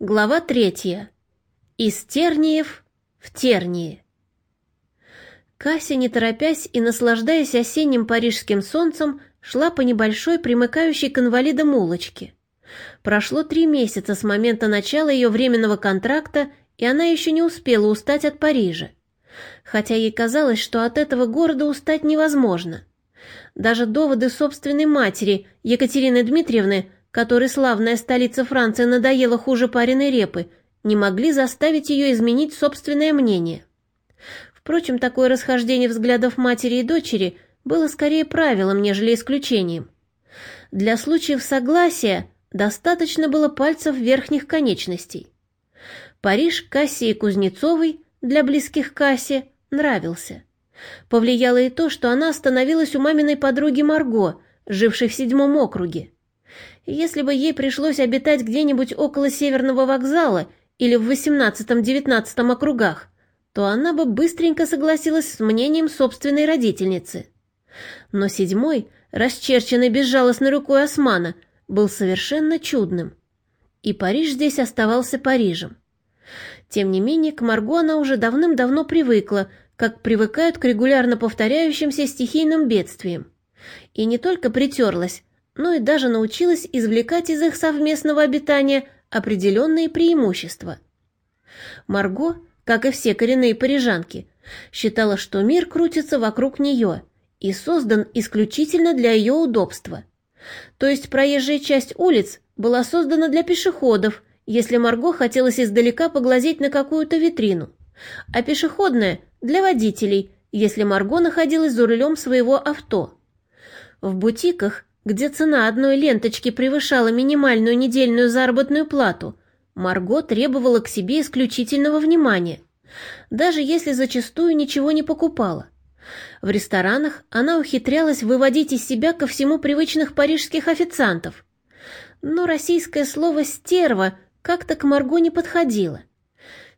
Глава третья. Из терниев в тернии. Кася, не торопясь и наслаждаясь осенним парижским солнцем, шла по небольшой, примыкающей к инвалидам улочке. Прошло три месяца с момента начала ее временного контракта, и она еще не успела устать от Парижа. Хотя ей казалось, что от этого города устать невозможно. Даже доводы собственной матери, Екатерины Дмитриевны, которой славная столица Франции надоела хуже пареной репы, не могли заставить ее изменить собственное мнение. Впрочем, такое расхождение взглядов матери и дочери было скорее правилом, нежели исключением. Для случаев согласия достаточно было пальцев верхних конечностей. Париж Кассии Кузнецовой для близких Кассе нравился. Повлияло и то, что она остановилась у маминой подруги Марго, жившей в седьмом округе. Если бы ей пришлось обитать где-нибудь около Северного вокзала или в 18-19 округах, то она бы быстренько согласилась с мнением собственной родительницы. Но седьмой, расчерченный безжалостной рукой Османа, был совершенно чудным. И Париж здесь оставался Парижем. Тем не менее, к Марго она уже давным-давно привыкла, как привыкают к регулярно повторяющимся стихийным бедствиям. И не только притерлась, но и даже научилась извлекать из их совместного обитания определенные преимущества. Марго, как и все коренные парижанки, считала, что мир крутится вокруг нее и создан исключительно для ее удобства. То есть проезжая часть улиц была создана для пешеходов, если Марго хотелось издалека поглазеть на какую-то витрину, а пешеходная – для водителей, если Марго находилась за рулем своего авто. В бутиках где цена одной ленточки превышала минимальную недельную заработную плату, Марго требовала к себе исключительного внимания, даже если зачастую ничего не покупала. В ресторанах она ухитрялась выводить из себя ко всему привычных парижских официантов. Но российское слово «стерва» как-то к Марго не подходило.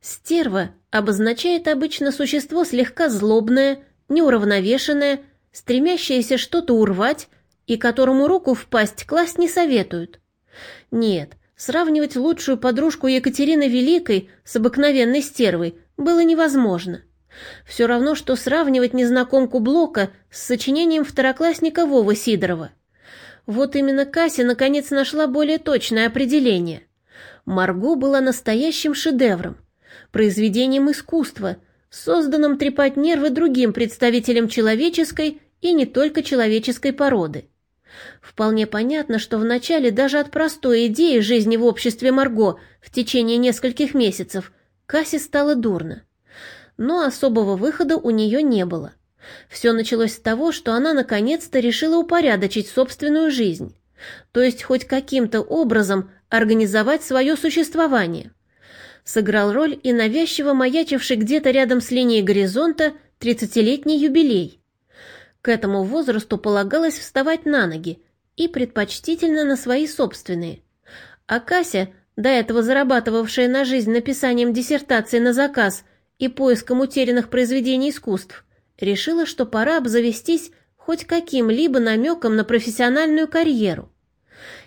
Стерва обозначает обычно существо слегка злобное, неуравновешенное, стремящееся что-то урвать, и которому руку в пасть класть не советуют. Нет, сравнивать лучшую подружку Екатерины Великой с обыкновенной стервой было невозможно. Все равно, что сравнивать незнакомку Блока с сочинением второклассника Вовы Сидорова. Вот именно Кася наконец нашла более точное определение. Марго была настоящим шедевром, произведением искусства, созданным трепать нервы другим представителям человеческой и не только человеческой породы. Вполне понятно, что вначале даже от простой идеи жизни в обществе Марго в течение нескольких месяцев Кассе стало дурно. Но особого выхода у нее не было. Все началось с того, что она наконец-то решила упорядочить собственную жизнь, то есть хоть каким-то образом организовать свое существование. Сыграл роль и навязчиво маячивший где-то рядом с линией горизонта тридцатилетний юбилей. К этому возрасту полагалось вставать на ноги и предпочтительно на свои собственные. А Кася, до этого зарабатывавшая на жизнь написанием диссертации на заказ и поиском утерянных произведений искусств, решила, что пора обзавестись хоть каким-либо намеком на профессиональную карьеру.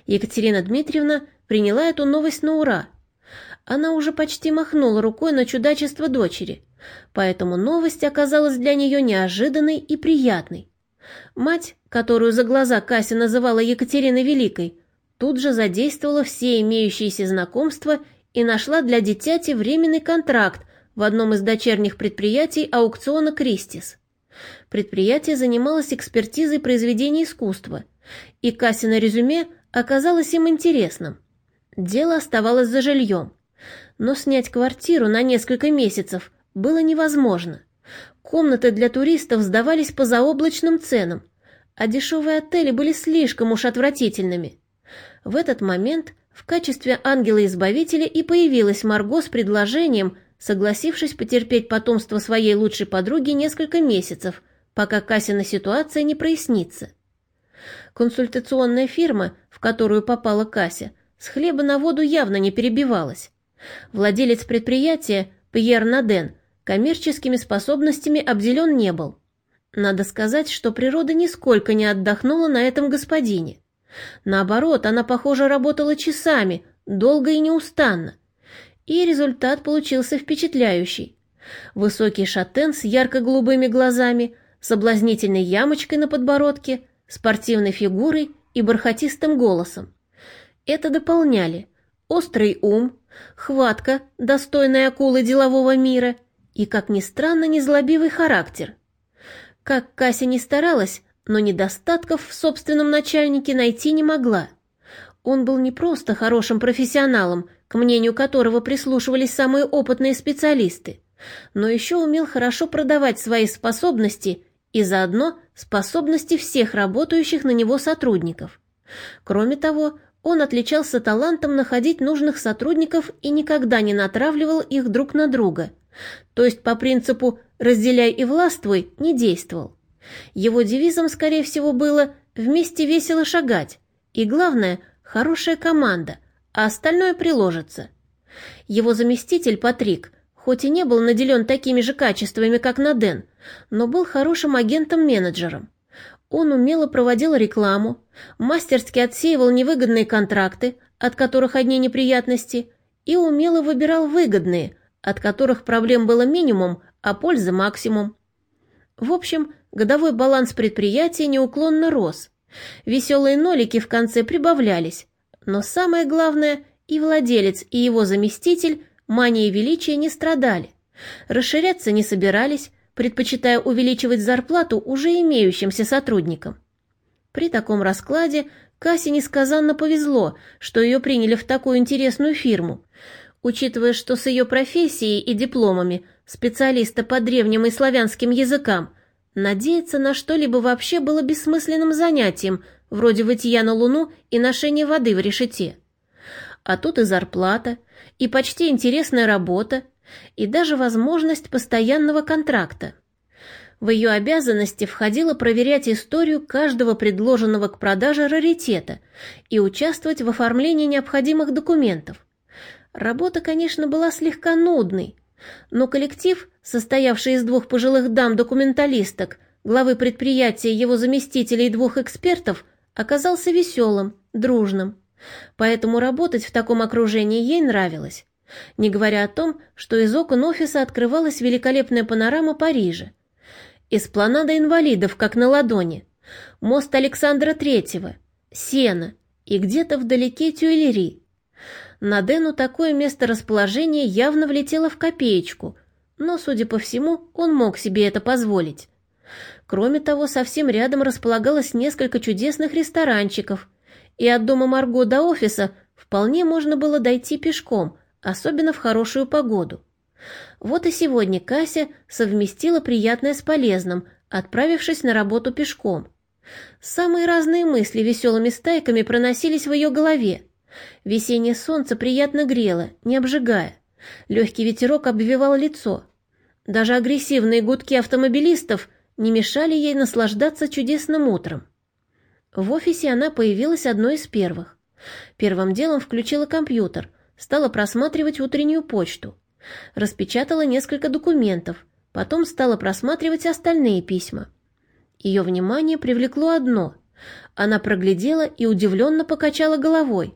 Екатерина Дмитриевна приняла эту новость на ура. Она уже почти махнула рукой на чудачество дочери – поэтому новость оказалась для нее неожиданной и приятной. Мать, которую за глаза Кася называла Екатериной Великой, тут же задействовала все имеющиеся знакомства и нашла для дитяти временный контракт в одном из дочерних предприятий аукциона «Кристис». Предприятие занималось экспертизой произведений искусства, и Касина резюме оказалось им интересным. Дело оставалось за жильем, но снять квартиру на несколько месяцев было невозможно. Комнаты для туристов сдавались по заоблачным ценам, а дешевые отели были слишком уж отвратительными. В этот момент в качестве ангела-избавителя и появилась Марго с предложением, согласившись потерпеть потомство своей лучшей подруги несколько месяцев, пока Касина ситуация не прояснится. Консультационная фирма, в которую попала Кася, с хлеба на воду явно не перебивалась. Владелец предприятия, Пьер Наден, коммерческими способностями обделен не был. Надо сказать, что природа нисколько не отдохнула на этом господине. Наоборот, она, похоже, работала часами, долго и неустанно. и результат получился впечатляющий. Высокий шатен с ярко-голубыми глазами, соблазнительной ямочкой на подбородке, спортивной фигурой и бархатистым голосом. Это дополняли острый ум, хватка, достойная акулы делового мира и, как ни странно, незлобивый характер. Как Кася не старалась, но недостатков в собственном начальнике найти не могла. Он был не просто хорошим профессионалом, к мнению которого прислушивались самые опытные специалисты, но еще умел хорошо продавать свои способности и заодно способности всех работающих на него сотрудников. Кроме того, он отличался талантом находить нужных сотрудников и никогда не натравливал их друг на друга, то есть по принципу «разделяй и властвуй» не действовал. Его девизом, скорее всего, было «вместе весело шагать» и, главное, хорошая команда, а остальное приложится. Его заместитель Патрик, хоть и не был наделен такими же качествами, как Наден, но был хорошим агентом-менеджером. Он умело проводил рекламу, мастерски отсеивал невыгодные контракты, от которых одни неприятности, и умело выбирал выгодные, от которых проблем было минимум, а пользы максимум. В общем, годовой баланс предприятия неуклонно рос. Веселые нолики в конце прибавлялись, но самое главное, и владелец, и его заместитель манией величия не страдали. Расширяться не собирались, предпочитая увеличивать зарплату уже имеющимся сотрудникам. При таком раскладе Кассе несказанно повезло, что ее приняли в такую интересную фирму, учитывая, что с ее профессией и дипломами специалиста по древним и славянским языкам надеяться на что-либо вообще было бессмысленным занятием, вроде вытья на луну и ношения воды в решете. А тут и зарплата, и почти интересная работа, и даже возможность постоянного контракта. В ее обязанности входило проверять историю каждого предложенного к продаже раритета и участвовать в оформлении необходимых документов. Работа, конечно, была слегка нудной, но коллектив, состоявший из двух пожилых дам-документалисток, главы предприятия, его заместителей и двух экспертов, оказался веселым, дружным. Поэтому работать в таком окружении ей нравилось. Не говоря о том, что из окон офиса открывалась великолепная панорама Парижа. Эспланада инвалидов, как на ладони. Мост Александра Третьего. Сена. И где-то вдалеке Тюэлери. На Дену такое месторасположение явно влетело в копеечку, но, судя по всему, он мог себе это позволить. Кроме того, совсем рядом располагалось несколько чудесных ресторанчиков, и от дома Марго до офиса вполне можно было дойти пешком, особенно в хорошую погоду. Вот и сегодня Кася совместила приятное с полезным, отправившись на работу пешком. Самые разные мысли веселыми стайками проносились в ее голове. Весеннее солнце приятно грело, не обжигая. Легкий ветерок обвивал лицо. Даже агрессивные гудки автомобилистов не мешали ей наслаждаться чудесным утром. В офисе она появилась одной из первых. Первым делом включила компьютер, стала просматривать утреннюю почту. Распечатала несколько документов, потом стала просматривать остальные письма. Ее внимание привлекло одно. Она проглядела и удивленно покачала головой.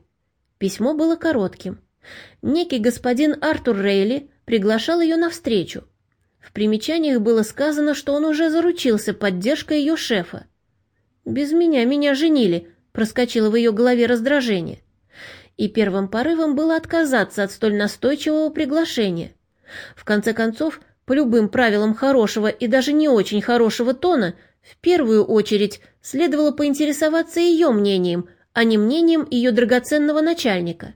Письмо было коротким. Некий господин Артур Рейли приглашал ее на встречу. В примечаниях было сказано, что он уже заручился поддержкой ее шефа. «Без меня меня женили», — проскочило в ее голове раздражение. И первым порывом было отказаться от столь настойчивого приглашения. В конце концов, по любым правилам хорошего и даже не очень хорошего тона, в первую очередь следовало поинтересоваться ее мнением, а не мнением ее драгоценного начальника.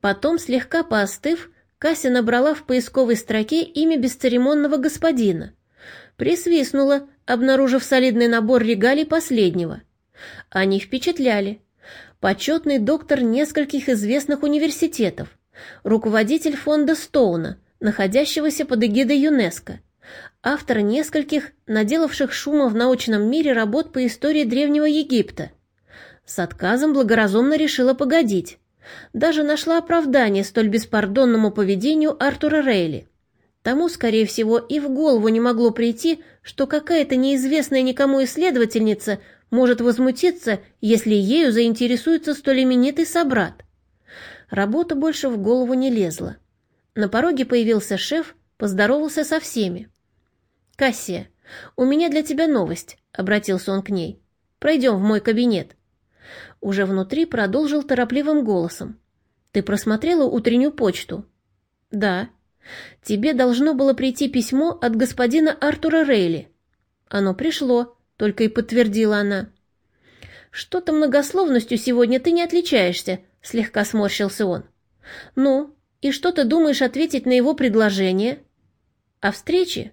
Потом, слегка поостыв, Кася набрала в поисковой строке имя бесцеремонного господина. Присвистнула, обнаружив солидный набор регалий последнего. Они впечатляли. Почетный доктор нескольких известных университетов, руководитель фонда Стоуна, находящегося под эгидой ЮНЕСКО, автор нескольких, наделавших шума в научном мире работ по истории Древнего Египта. С отказом благоразумно решила погодить даже нашла оправдание столь беспардонному поведению Артура Рейли. Тому, скорее всего, и в голову не могло прийти, что какая-то неизвестная никому исследовательница может возмутиться, если ею заинтересуется столь именитый собрат. Работа больше в голову не лезла. На пороге появился шеф, поздоровался со всеми. «Кассия, у меня для тебя новость», — обратился он к ней. «Пройдем в мой кабинет». Уже внутри продолжил торопливым голосом. «Ты просмотрела утреннюю почту?» «Да». «Тебе должно было прийти письмо от господина Артура Рейли». «Оно пришло», — только и подтвердила она. «Что-то многословностью сегодня ты не отличаешься», — слегка сморщился он. «Ну, и что ты думаешь ответить на его предложение?» «О встрече?»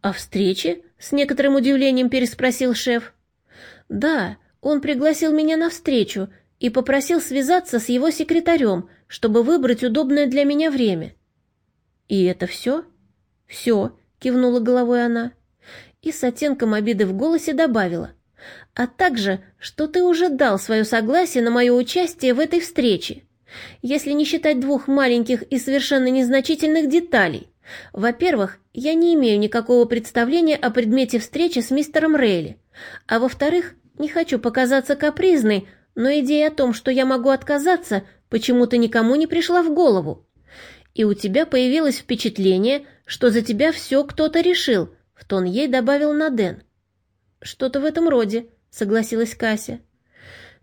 «О встрече?» — с некоторым удивлением переспросил шеф. «Да, он пригласил меня на встречу и попросил связаться с его секретарем, чтобы выбрать удобное для меня время». «И это все?» «Все», — кивнула головой она. И с оттенком обиды в голосе добавила. «А также, что ты уже дал свое согласие на мое участие в этой встрече. Если не считать двух маленьких и совершенно незначительных деталей. Во-первых, я не имею никакого представления о предмете встречи с мистером Рейли. А во-вторых, не хочу показаться капризной, но идея о том, что я могу отказаться, почему-то никому не пришла в голову. И у тебя появилось впечатление, что за тебя все кто-то решил, в тон ей добавил Наден. Что-то в этом роде, согласилась Кася.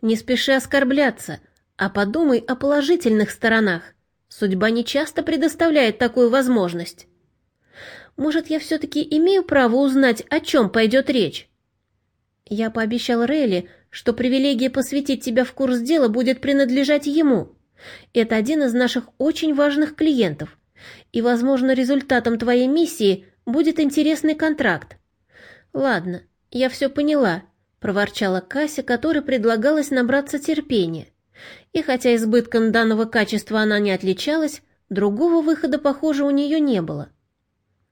Не спеши оскорбляться, а подумай о положительных сторонах. Судьба не часто предоставляет такую возможность. Может, я все-таки имею право узнать, о чем пойдет речь? Я пообещал Рейли, что привилегия посвятить тебя в курс дела будет принадлежать ему. Это один из наших очень важных клиентов, и, возможно, результатом твоей миссии будет интересный контракт. Ладно, я все поняла, проворчала Кася, которой предлагалось набраться терпения. И хотя избытком данного качества она не отличалась, другого выхода, похоже, у нее не было.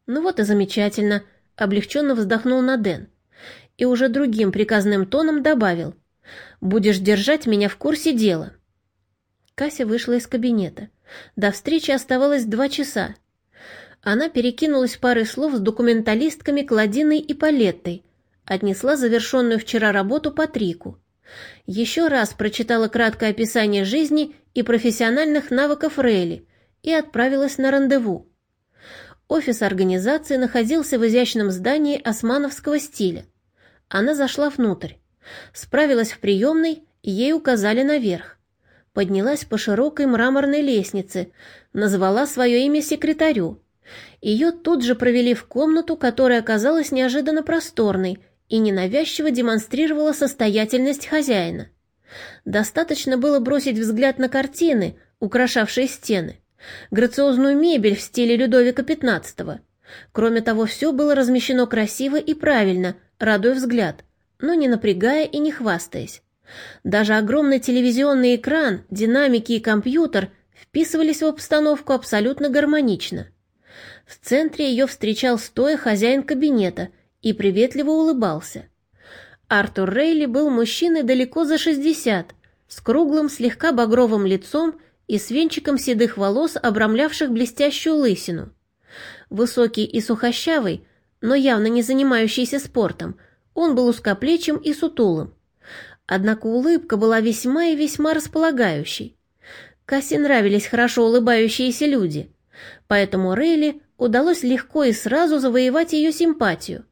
«Ну вот и замечательно», — облегченно вздохнул Наден. И уже другим приказным тоном добавил. «Будешь держать меня в курсе дела». Кася вышла из кабинета. До встречи оставалось два часа. Она перекинулась парой слов с документалистками Кладиной и Палеттой, отнесла завершенную вчера работу Патрику. Еще раз прочитала краткое описание жизни и профессиональных навыков Рейли и отправилась на рандеву. Офис организации находился в изящном здании османовского стиля. Она зашла внутрь. Справилась в приемной, ей указали наверх. Поднялась по широкой мраморной лестнице, назвала свое имя секретарю. Ее тут же провели в комнату, которая оказалась неожиданно просторной и ненавязчиво демонстрировала состоятельность хозяина. Достаточно было бросить взгляд на картины, украшавшие стены грациозную мебель в стиле Людовика XV. Кроме того, все было размещено красиво и правильно, радуя взгляд, но не напрягая и не хвастаясь. Даже огромный телевизионный экран, динамики и компьютер вписывались в обстановку абсолютно гармонично. В центре ее встречал стоя хозяин кабинета и приветливо улыбался. Артур Рейли был мужчиной далеко за 60, с круглым, слегка багровым лицом и с венчиком седых волос, обрамлявших блестящую лысину. Высокий и сухощавый, но явно не занимающийся спортом, он был узкоплечим и сутулым. Однако улыбка была весьма и весьма располагающей. Кассе нравились хорошо улыбающиеся люди, поэтому Рейли удалось легко и сразу завоевать ее симпатию.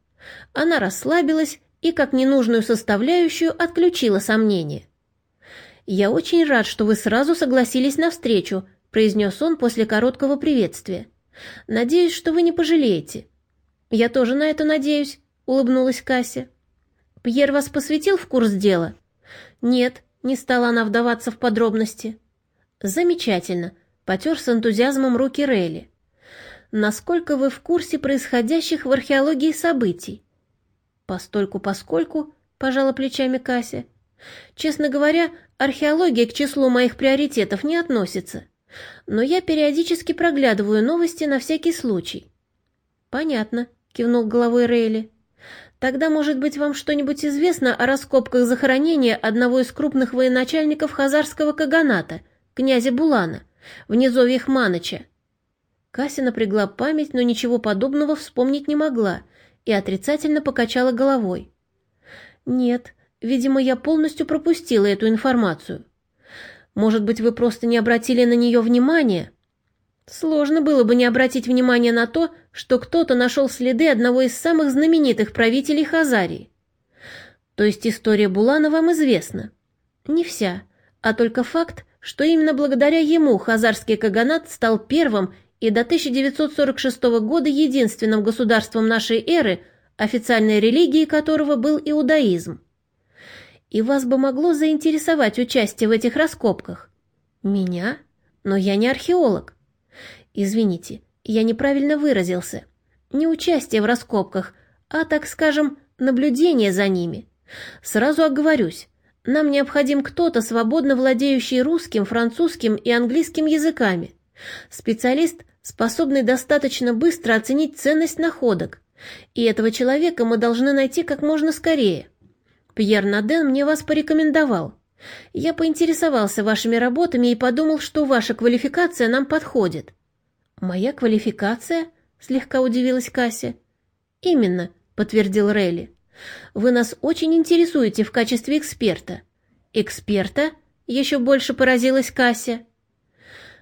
Она расслабилась и, как ненужную составляющую, отключила сомнения. «Я очень рад, что вы сразу согласились на встречу», произнес он после короткого приветствия. «Надеюсь, что вы не пожалеете». «Я тоже на это надеюсь», — улыбнулась Кася. «Пьер вас посвятил в курс дела?» «Нет», — не стала она вдаваться в подробности. «Замечательно», — потер с энтузиазмом руки Рейли. «Насколько вы в курсе происходящих в археологии событий?» «Постольку-поскольку», — пожала плечами Кася. «Честно говоря, Археология к числу моих приоритетов не относится, но я периодически проглядываю новости на всякий случай. Понятно, кивнул головой Рейли. Тогда, может быть, вам что-нибудь известно о раскопках захоронения одного из крупных военачальников хазарского каганата, князя Булана, в низовьях Маныча? Кася напрягла память, но ничего подобного вспомнить не могла и отрицательно покачала головой. «Нет, Видимо, я полностью пропустила эту информацию. Может быть, вы просто не обратили на нее внимания? Сложно было бы не обратить внимания на то, что кто-то нашел следы одного из самых знаменитых правителей Хазарии. То есть история Булана вам известна. Не вся, а только факт, что именно благодаря ему хазарский каганат стал первым и до 1946 года единственным государством нашей эры, официальной религией которого был иудаизм. И вас бы могло заинтересовать участие в этих раскопках. Меня? Но я не археолог. Извините, я неправильно выразился. Не участие в раскопках, а, так скажем, наблюдение за ними. Сразу оговорюсь, нам необходим кто-то, свободно владеющий русским, французским и английским языками. Специалист, способный достаточно быстро оценить ценность находок. И этого человека мы должны найти как можно скорее. Пьер Наден мне вас порекомендовал. Я поинтересовался вашими работами и подумал, что ваша квалификация нам подходит. Моя квалификация? Слегка удивилась Кася. Именно, подтвердил Рейли. Вы нас очень интересуете в качестве эксперта. Эксперта? Еще больше поразилась Кася.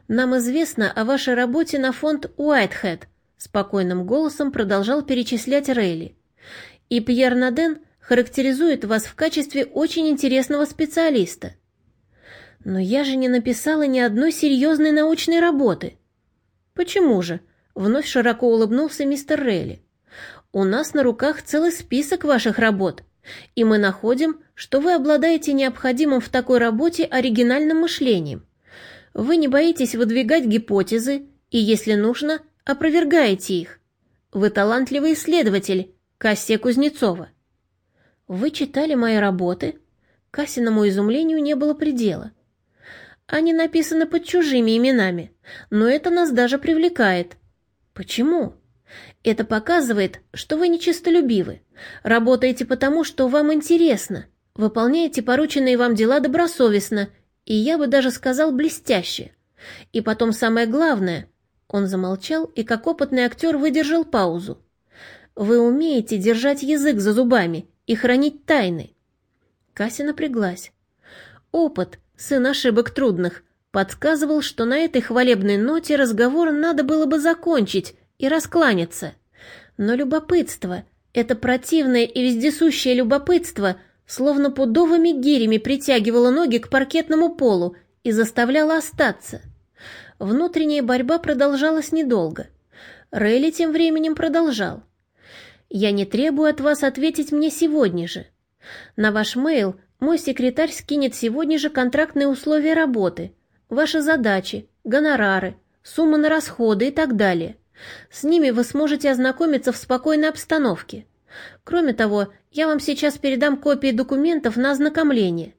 Нам известно о вашей работе на фонд Уайтхед, спокойным голосом продолжал перечислять Рейли. И Пьер Наден характеризует вас в качестве очень интересного специалиста. Но я же не написала ни одной серьезной научной работы. Почему же? Вновь широко улыбнулся мистер Рейли. У нас на руках целый список ваших работ, и мы находим, что вы обладаете необходимым в такой работе оригинальным мышлением. Вы не боитесь выдвигать гипотезы и, если нужно, опровергаете их. Вы талантливый исследователь, Кассия Кузнецова. Вы читали мои работы? Кассиному изумлению не было предела. Они написаны под чужими именами, но это нас даже привлекает. Почему? Это показывает, что вы нечистолюбивы, работаете потому, что вам интересно, выполняете порученные вам дела добросовестно, и я бы даже сказал блестяще. И потом самое главное, он замолчал и как опытный актер выдержал паузу. Вы умеете держать язык за зубами и хранить тайны. Кася напряглась. Опыт, сын ошибок трудных, подсказывал, что на этой хвалебной ноте разговор надо было бы закончить, и раскланяться. Но любопытство, это противное и вездесущее любопытство, словно пудовыми гирями притягивало ноги к паркетному полу и заставляло остаться. Внутренняя борьба продолжалась недолго. Рейли тем временем продолжал. «Я не требую от вас ответить мне сегодня же. На ваш мейл мой секретарь скинет сегодня же контрактные условия работы, ваши задачи, гонорары, суммы на расходы и так далее. С ними вы сможете ознакомиться в спокойной обстановке. Кроме того, я вам сейчас передам копии документов на ознакомление.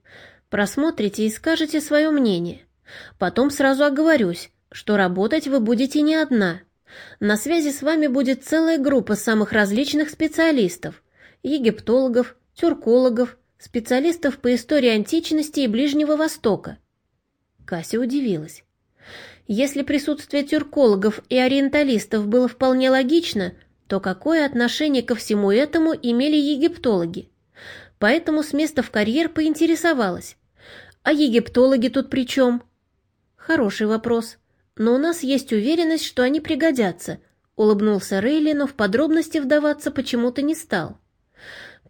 Просмотрите и скажете свое мнение. Потом сразу оговорюсь, что работать вы будете не одна. На связи с вами будет целая группа самых различных специалистов. Египтологов, тюркологов, специалистов по истории античности и Ближнего Востока. Кася удивилась. Если присутствие тюркологов и ориенталистов было вполне логично, то какое отношение ко всему этому имели египтологи? Поэтому с места в карьер поинтересовалась. А египтологи тут при чем? Хороший вопрос. Но у нас есть уверенность, что они пригодятся, улыбнулся Рейли, но в подробности вдаваться почему-то не стал.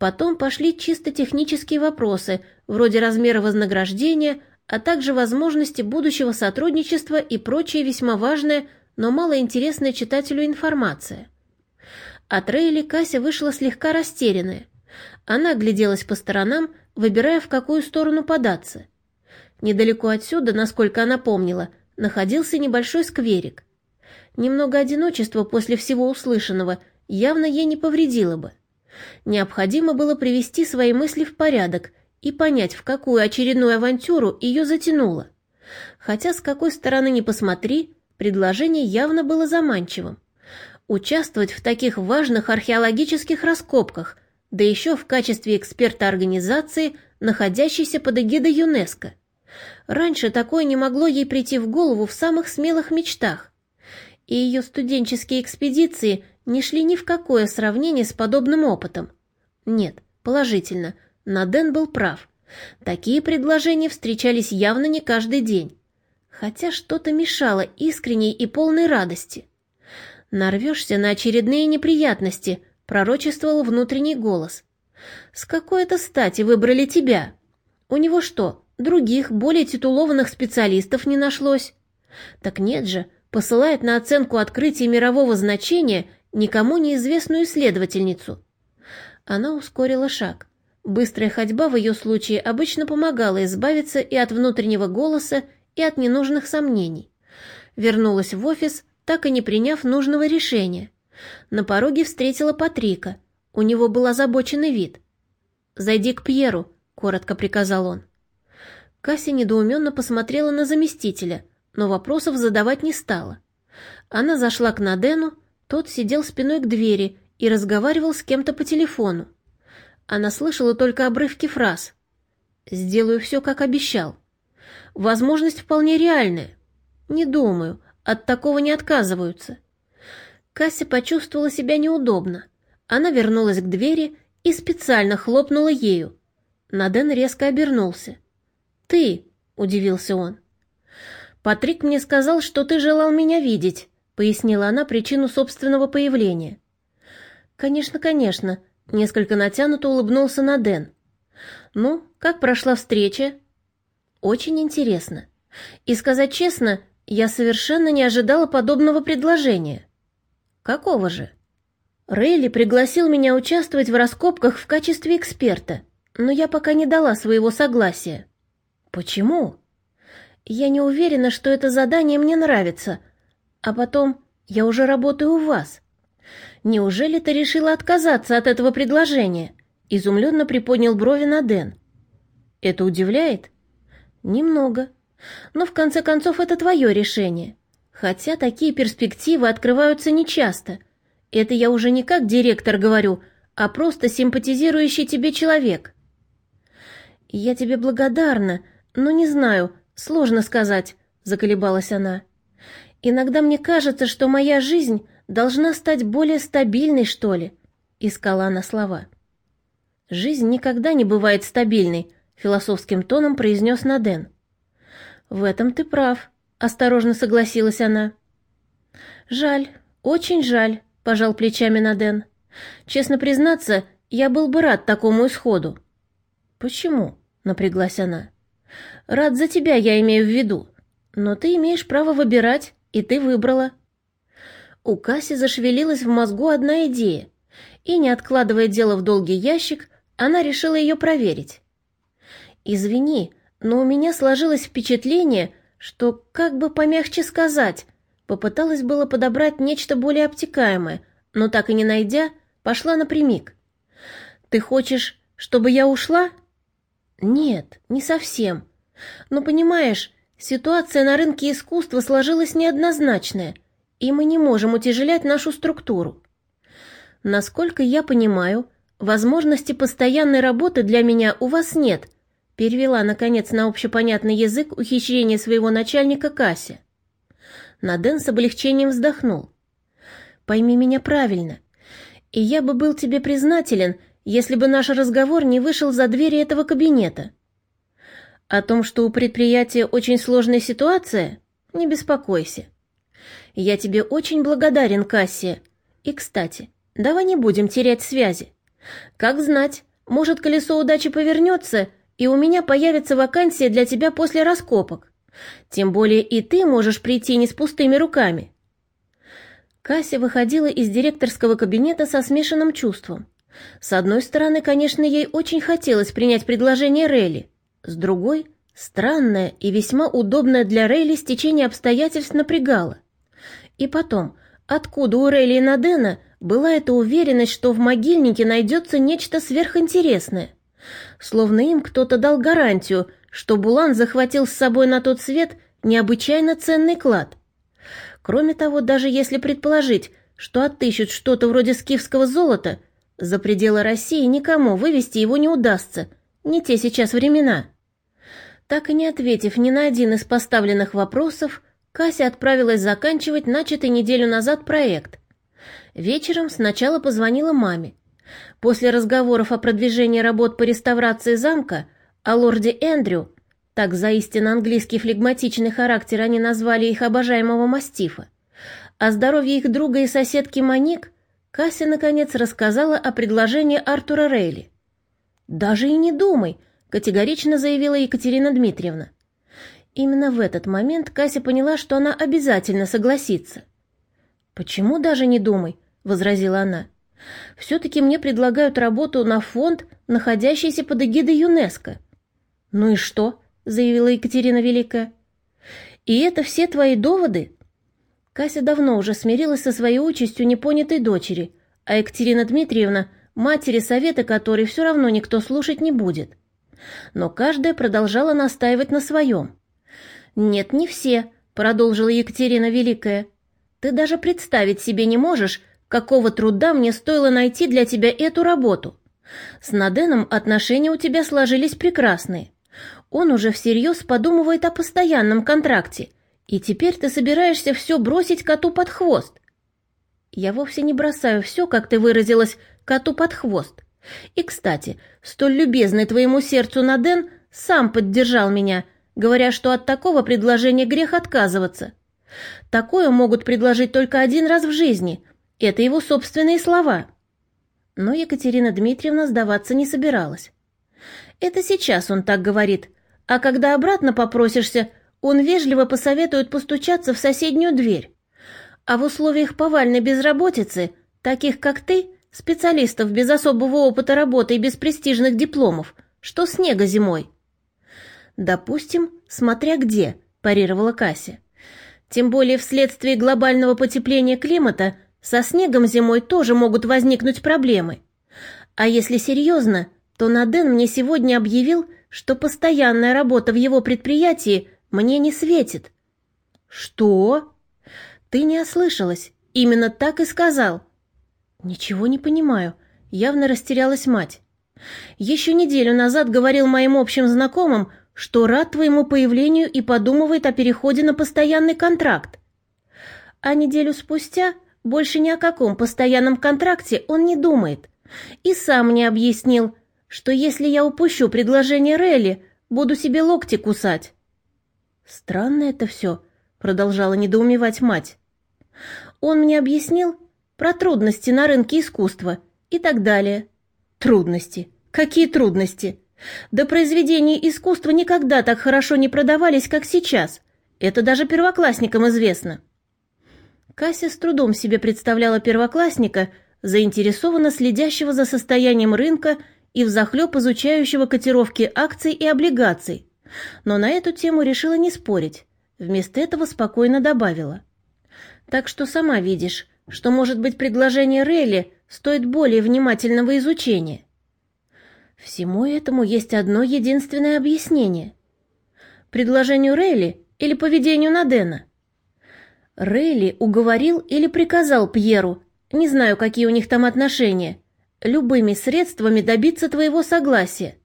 Потом пошли чисто технические вопросы, вроде размера вознаграждения, а также возможности будущего сотрудничества и прочая весьма важная, но малоинтересная читателю информация. От Рейли Кася вышла слегка растерянная. Она огляделась по сторонам, выбирая, в какую сторону податься. Недалеко отсюда, насколько она помнила, находился небольшой скверик. Немного одиночества после всего услышанного явно ей не повредило бы. Необходимо было привести свои мысли в порядок – и понять, в какую очередную авантюру ее затянуло. Хотя с какой стороны ни посмотри, предложение явно было заманчивым. Участвовать в таких важных археологических раскопках, да еще в качестве эксперта организации, находящейся под эгидой ЮНЕСКО. Раньше такое не могло ей прийти в голову в самых смелых мечтах. И ее студенческие экспедиции не шли ни в какое сравнение с подобным опытом. Нет, положительно, Наден был прав. Такие предложения встречались явно не каждый день. хотя что-то мешало искренней и полной радости. «Нарвешься на очередные неприятности», — пророчествовал внутренний голос. «С какой-то стати выбрали тебя? У него что, других, более титулованных специалистов не нашлось?» «Так нет же, посылает на оценку открытия мирового значения никому неизвестную исследовательницу». Она ускорила шаг. Быстрая ходьба в ее случае обычно помогала избавиться и от внутреннего голоса, и от ненужных сомнений. Вернулась в офис, так и не приняв нужного решения. На пороге встретила Патрика. У него был озабоченный вид. «Зайди к Пьеру», — коротко приказал он. Касси недоуменно посмотрела на заместителя, но вопросов задавать не стала. Она зашла к Надену, тот сидел спиной к двери и разговаривал с кем-то по телефону. Она слышала только обрывки фраз. «Сделаю все, как обещал». Возможность вполне реальная. Не думаю, от такого не отказываются. Касси почувствовала себя неудобно. Она вернулась к двери и специально хлопнула ею. Наден резко обернулся. «Ты?» — удивился он. «Патрик мне сказал, что ты желал меня видеть», — пояснила она причину собственного появления. «Конечно, конечно», Несколько натянуто улыбнулся Наден. «Ну, как прошла встреча?» «Очень интересно. И сказать честно, я совершенно не ожидала подобного предложения». «Какого же?» Рейли пригласил меня участвовать в раскопках в качестве эксперта, но я пока не дала своего согласия. Почему? Я не уверена, что это задание мне нравится. А потом, я уже работаю у вас. «Неужели ты решила отказаться от этого предложения?» Изумленно приподнял брови на Дэн. «Это удивляет?» «Немного. Но в конце концов это твое решение. Хотя такие перспективы открываются нечасто. Это я уже не как директор говорю, а просто симпатизирующий тебе человек». «Я тебе благодарна, но не знаю, сложно сказать», — заколебалась она. «Иногда мне кажется, что моя жизнь должна стать более стабильной, что ли?» — искала она слова. «Жизнь никогда не бывает стабильной», — философским тоном произнес Наден. «В этом ты прав», — осторожно согласилась она. «Жаль, очень жаль», — пожал плечами Наден. «Честно признаться, я был бы рад такому исходу». «Почему?» — напряглась она. «Рад за тебя, я имею в виду. Но ты имеешь право выбирать, и ты выбрала». У Касси зашевелилась в мозгу одна идея, и, не откладывая дело в долгий ящик, она решила ее проверить. «Извини, но у меня сложилось впечатление, что, как бы помягче сказать, попыталась было подобрать нечто более обтекаемое, но так и не найдя, пошла напрямик. «Ты хочешь, чтобы я ушла?» «Нет, не совсем. Но понимаешь, ситуация на рынке искусства сложилась неоднозначная, и мы не можем утяжелять нашу структуру. Насколько я понимаю, возможности постоянной работы для меня у вас нет, перевела, наконец, на общепонятный язык ухищрение своего начальника Кася. Наден с облегчением вздохнул. «Пойми меня правильно, и я бы был тебе признателен, если бы наш разговор не вышел за двери этого кабинета. О том, что у предприятия очень сложная ситуация, не беспокойся. Я тебе очень благодарен, Кассия. И, кстати, давай не будем терять связи. Как знать, может, колесо удачи повернется, и у меня появится вакансия для тебя после раскопок. Тем более и ты можешь прийти не с пустыми руками. Кася выходила из директорского кабинета со смешанным чувством. С одной стороны, конечно, ей очень хотелось принять предложение Рейли. С другой, странное и весьма удобное для Рейли стечение обстоятельств напрягало. И потом, откуда у Рейли и Надена была эта уверенность, что в могильнике найдется нечто сверхинтересное? Словно им кто-то дал гарантию, что Булан захватил с собой на тот свет необычайно ценный клад. Кроме того, даже если предположить, что отыщут что-то вроде скифского золота, за пределы России никому вывести его не удастся, не те сейчас времена. Так и не ответив ни на один из поставленных вопросов, Кася отправилась заканчивать начатый неделю назад проект. Вечером сначала позвонила маме. После разговоров о продвижении работ по реставрации замка, о лорде Эндрю, так за истинно английский флегматичный характер они назвали их обожаемого мастифа, о здоровье их друга и соседки Маник, Касси, наконец, рассказала о предложении Артура Рейли. «Даже и не думай», — категорично заявила Екатерина Дмитриевна. Именно в этот момент Кася поняла, что она обязательно согласится. «Почему даже не думай?» — возразила она. «Все-таки мне предлагают работу на фонд, находящийся под эгидой ЮНЕСКО». «Ну и что?» — заявила Екатерина Великая. «И это все твои доводы?» Кася давно уже смирилась со своей участью непонятой дочери, а Екатерина Дмитриевна — матери, совета которой все равно никто слушать не будет. Но каждая продолжала настаивать на своем. «Нет, не все», — продолжила Екатерина Великая. «Ты даже представить себе не можешь, какого труда мне стоило найти для тебя эту работу. С Наденом отношения у тебя сложились прекрасные. Он уже всерьез подумывает о постоянном контракте, и теперь ты собираешься все бросить коту под хвост. Я вовсе не бросаю все, как ты выразилась, коту под хвост. И, кстати, столь любезный твоему сердцу Наден сам поддержал меня, говоря, что от такого предложения грех отказываться. Такое могут предложить только один раз в жизни. Это его собственные слова. Но Екатерина Дмитриевна сдаваться не собиралась. Это сейчас он так говорит, а когда обратно попросишься, он вежливо посоветует постучаться в соседнюю дверь. А в условиях повальной безработицы, таких как ты, специалистов без особого опыта работы и без престижных дипломов, что снега зимой? Допустим, смотря где, парировала Кася. Тем более вследствие глобального потепления климата со снегом зимой тоже могут возникнуть проблемы. А если серьезно, то Наден мне сегодня объявил, что постоянная работа в его предприятии мне не светит. Что? Ты не ослышалась. Именно так и сказал. Ничего не понимаю. Явно растерялась мать. Еще неделю назад говорил моим общим знакомым, что рад твоему появлению и подумывает о переходе на постоянный контракт. А неделю спустя больше ни о каком постоянном контракте он не думает. И сам мне объяснил, что если я упущу предложение Релли, буду себе локти кусать. Странно это все, продолжала недоумевать мать. Он мне объяснил про трудности на рынке искусства и так далее. Трудности? Какие трудности? Да произведения искусства никогда так хорошо не продавались, как сейчас. Это даже первоклассникам известно. Кася с трудом себе представляла первоклассника, заинтересованно следящего за состоянием рынка и взахлеб изучающего котировки акций и облигаций, но на эту тему решила не спорить, вместо этого спокойно добавила. «Так что сама видишь, что, может быть, предложение Рейли стоит более внимательного изучения». Всему этому есть одно единственное объяснение. Предложению Рейли или поведению Надена? Рейли уговорил или приказал Пьеру, не знаю, какие у них там отношения, любыми средствами добиться твоего согласия.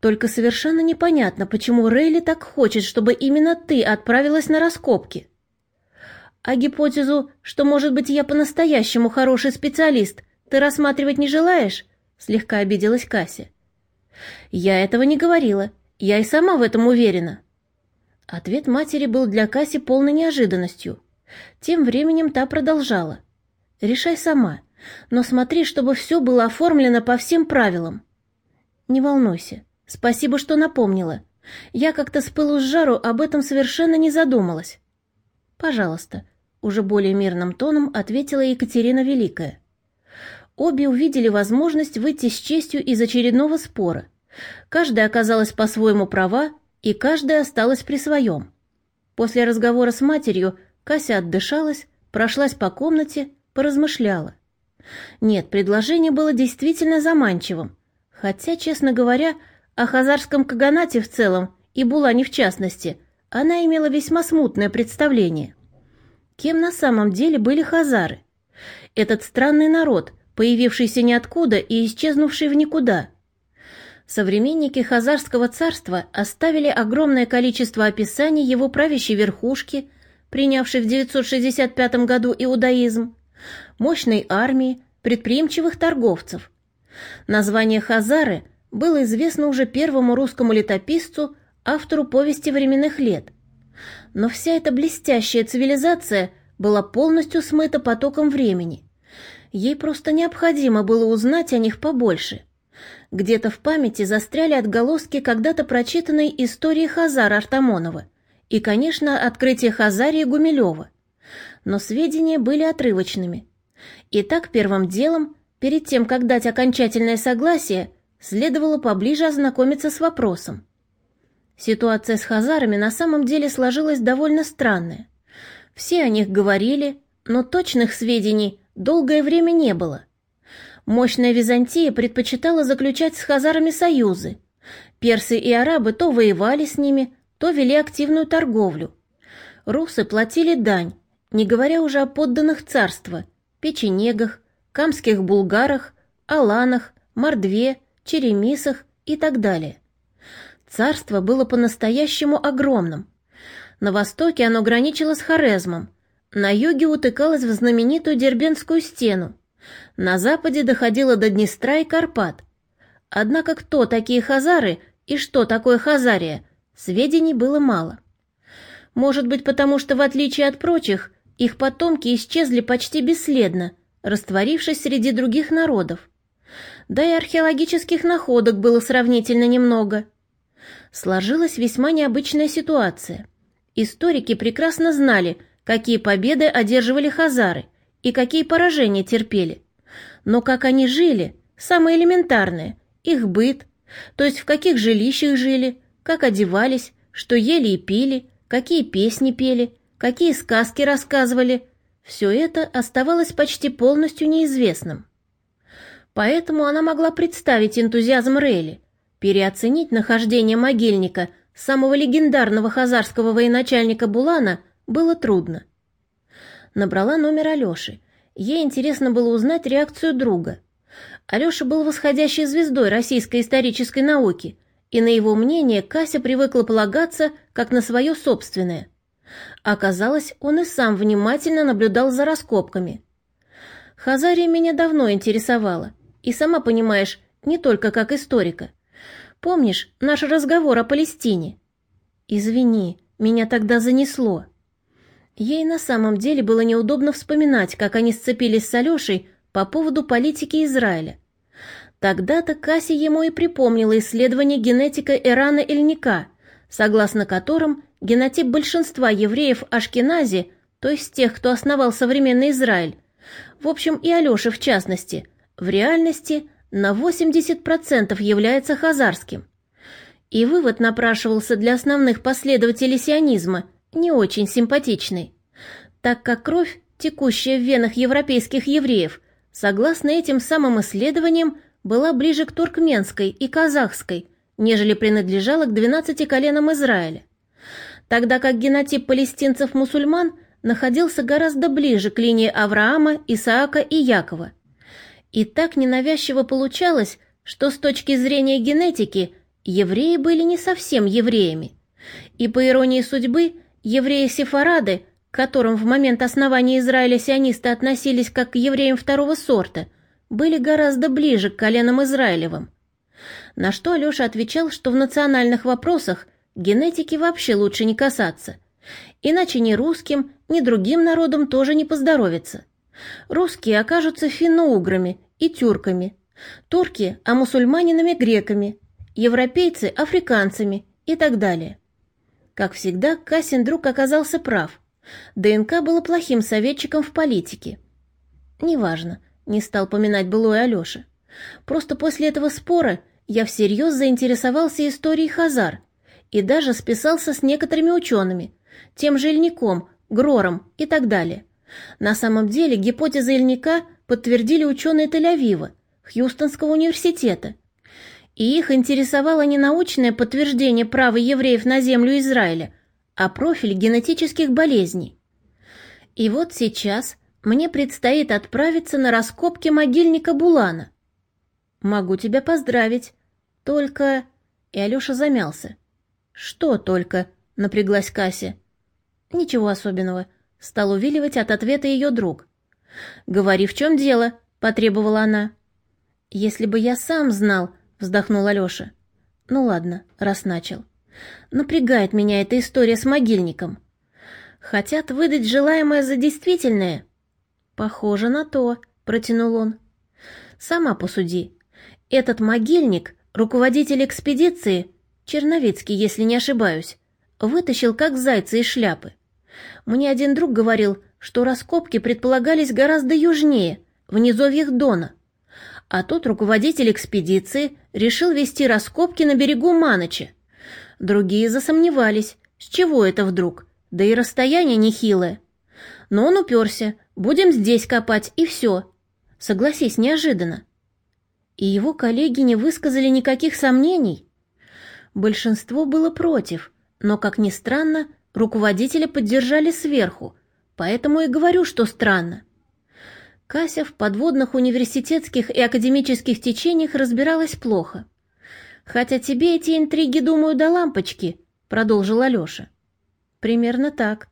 Только совершенно непонятно, почему Рейли так хочет, чтобы именно ты отправилась на раскопки. А гипотезу, что, может быть, я по-настоящему хороший специалист, ты рассматривать не желаешь? Слегка обиделась Кася. Я этого не говорила. Я и сама в этом уверена. Ответ матери был для Каси полной неожиданностью. Тем временем та продолжала. Решай сама, но смотри, чтобы все было оформлено по всем правилам. Не волнуйся. Спасибо, что напомнила. Я как-то с пылу с жару об этом совершенно не задумалась. Пожалуйста, уже более мирным тоном ответила Екатерина Великая. Обе увидели возможность выйти с честью из очередного спора. Каждая оказалась по-своему права, и каждая осталась при своем. После разговора с матерью Кася отдышалась, прошлась по комнате, поразмышляла. Нет, предложение было действительно заманчивым, хотя, честно говоря, о хазарском каганате в целом и Булане в частности она имела весьма смутное представление. Кем на самом деле были хазары? Этот странный народ, появившийся ниоткуда и исчезнувший в никуда. Современники Хазарского царства оставили огромное количество описаний его правящей верхушки, принявшей в 965 году иудаизм, мощной армии, предприимчивых торговцев. Название Хазары было известно уже первому русскому летописцу автору повести временных лет. Но вся эта блестящая цивилизация была полностью смыта потоком времени. Ей просто необходимо было узнать о них побольше. Где-то в памяти застряли отголоски когда-то прочитанной истории Хазара Артамонова и, конечно, открытие Хазарии Гумилева. Но сведения были отрывочными. И так первым делом, перед тем, как дать окончательное согласие, следовало поближе ознакомиться с вопросом. Ситуация с хазарами на самом деле сложилась довольно странная. Все о них говорили, но точных сведений долгое время не было. Мощная Византия предпочитала заключать с хазарами союзы. Персы и арабы то воевали с ними, то вели активную торговлю. Русы платили дань, не говоря уже о подданных царства, печенегах, камских булгарах, аланах, мордве, черемисах и так далее. Царство было по-настоящему огромным. На востоке оно граничило с Хорезмом, на юге утыкалось в знаменитую Дербенскую стену, на западе доходило до Днестра и Карпат. Однако кто такие хазары и что такое Хазария, сведений было мало. Может быть, потому что, в отличие от прочих, их потомки исчезли почти бесследно, растворившись среди других народов. Да и археологических находок было сравнительно немного – сложилась весьма необычная ситуация. Историки прекрасно знали, какие победы одерживали хазары и какие поражения терпели. Но как они жили, самое элементарное, их быт, то есть в каких жилищах жили, как одевались, что ели и пили, какие песни пели, какие сказки рассказывали, все это оставалось почти полностью неизвестным. Поэтому она могла представить энтузиазм Рейли, Переоценить нахождение могильника самого легендарного хазарского военачальника Булана было трудно. Набрала номер Алеши. Ей интересно было узнать реакцию друга. Алеша был восходящей звездой российской исторической науки, и на его мнение Кася привыкла полагаться как на свое собственное. Оказалось, он и сам внимательно наблюдал за раскопками. Хазария меня давно интересовала, и сама понимаешь, не только как историка. Помнишь наш разговор о Палестине? Извини, меня тогда занесло. Ей на самом деле было неудобно вспоминать, как они сцепились с Алешей по поводу политики Израиля. Тогда-то Касси ему и припомнила исследование генетика Ирана Эльника, согласно которым генотип большинства евреев Ашкенази, то есть тех, кто основал современный Израиль, в общем и Алеши в частности, в реальности на 80% является хазарским. И вывод напрашивался для основных последователей сионизма не очень симпатичный, так как кровь, текущая в венах европейских евреев, согласно этим самым исследованиям, была ближе к туркменской и казахской, нежели принадлежала к 12 коленам Израиля, тогда как генотип палестинцев-мусульман находился гораздо ближе к линии Авраама, Исаака и Якова – и так ненавязчиво получалось, что с точки зрения генетики евреи были не совсем евреями. И по иронии судьбы, евреи-сефарады, к которым в момент основания Израиля сионисты относились как к евреям второго сорта, были гораздо ближе к коленам Израилевым. На что Алеша отвечал, что в национальных вопросах генетики вообще лучше не касаться. Иначе ни русским, ни другим народам тоже не поздоровится. Русские окажутся финно-уграми и тюрками, турки – а мусульманинами греками, европейцы – африканцами и так далее. Как всегда, Кассин друг оказался прав. ДНК было плохим советчиком в политике. Неважно, не стал поминать былой Алеша. Просто после этого спора я всерьез заинтересовался историей Хазар и даже списался с некоторыми учеными, тем же Ильником, Грором и так далее. На самом деле гипотезы Ильника подтвердили ученые Тель-Авива, Хьюстонского университета. И их интересовало не научное подтверждение права евреев на землю Израиля, а профиль генетических болезней. И вот сейчас мне предстоит отправиться на раскопки могильника Булана. Могу тебя поздравить. Только... И Алеша замялся. Что только? Напряглась Кася. Ничего особенного. Стал увиливать от ответа ее друг. «Говори, в чем дело?» — потребовала она. «Если бы я сам знал», — вздохнул Алеша. «Ну ладно, раз начал. Напрягает меня эта история с могильником. Хотят выдать желаемое за действительное? Похоже на то, протянул он. Сама посуди. Этот могильник, руководитель экспедиции, Черновицкий, если не ошибаюсь, вытащил как зайца из шляпы. Мне один друг говорил, что раскопки предполагались гораздо южнее, в низовьях Дона. А тут руководитель экспедиции решил вести раскопки на берегу Маночи. Другие засомневались, с чего это вдруг, да и расстояние нехилое. Но он уперся, будем здесь копать, и все. Согласись, неожиданно. И его коллеги не высказали никаких сомнений. Большинство было против, но, как ни странно, руководителя поддержали сверху, поэтому и говорю, что странно. Кася в подводных университетских и академических течениях разбиралась плохо. «Хотя тебе эти интриги, думаю, до лампочки», — продолжил Алеша. «Примерно так.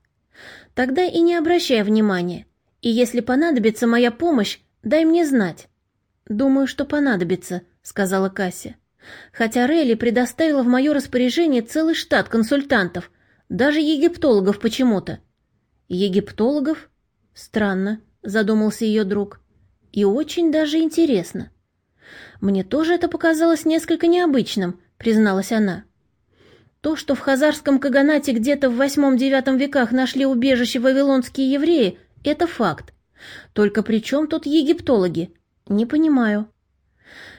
Тогда и не обращай внимания, и если понадобится моя помощь, дай мне знать». «Думаю, что понадобится», — сказала Кася. «Хотя Рейли предоставила в мое распоряжение целый штат консультантов, даже египтологов почему-то». «Египтологов? Странно задумался ее друг. И очень даже интересно. Мне тоже это показалось несколько необычным, призналась она. То, что в хазарском каганате где-то в восьмом-девятом веках нашли убежище вавилонские евреи, это факт. Только при чем тут египтологи? Не понимаю.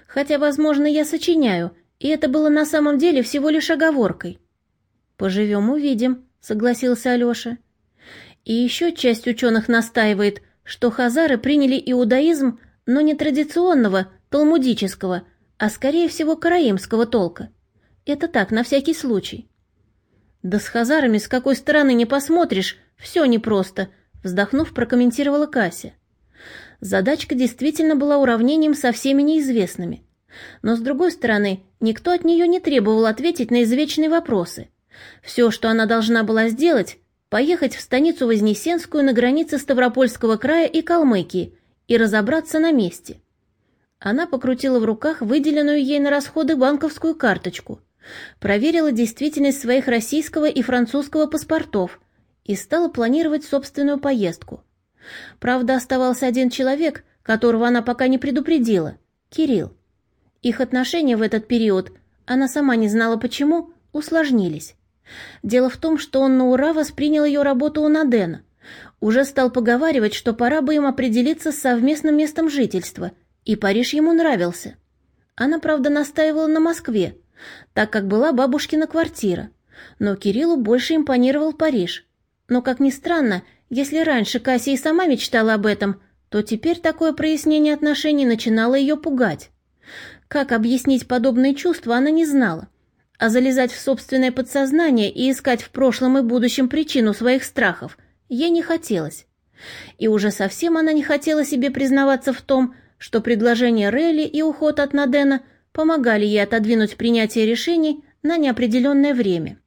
Хотя, возможно, я сочиняю, и это было на самом деле всего лишь оговоркой. «Поживем, увидим», — согласился Алеша. И еще часть ученых настаивает, что хазары приняли иудаизм, но не традиционного, талмудического, а скорее всего караимского толка. Это так, на всякий случай. Да с хазарами с какой стороны не посмотришь, все непросто, вздохнув, прокомментировала Кася. Задачка действительно была уравнением со всеми неизвестными. Но, с другой стороны, никто от нее не требовал ответить на извечные вопросы. Все, что она должна была сделать, поехать в станицу Вознесенскую на границе Ставропольского края и Калмыкии и разобраться на месте. Она покрутила в руках выделенную ей на расходы банковскую карточку, проверила действительность своих российского и французского паспортов и стала планировать собственную поездку. Правда, оставался один человек, которого она пока не предупредила – Кирилл. Их отношения в этот период, она сама не знала почему, усложнились. Дело в том, что он на ура воспринял ее работу у Надена. Уже стал поговаривать, что пора бы им определиться с совместным местом жительства, и Париж ему нравился. Она, правда, настаивала на Москве, так как была бабушкина квартира, но Кириллу больше импонировал Париж. Но, как ни странно, если раньше Кася и сама мечтала об этом, то теперь такое прояснение отношений начинало ее пугать. Как объяснить подобные чувства, она не знала а залезать в собственное подсознание и искать в прошлом и будущем причину своих страхов ей не хотелось. И уже совсем она не хотела себе признаваться в том, что предложение Релли и уход от Надена помогали ей отодвинуть принятие решений на неопределенное время.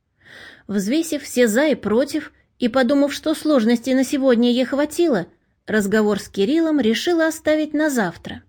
Взвесив все «за» и «против» и подумав, что сложностей на сегодня ей хватило, разговор с Кириллом решила оставить на завтра.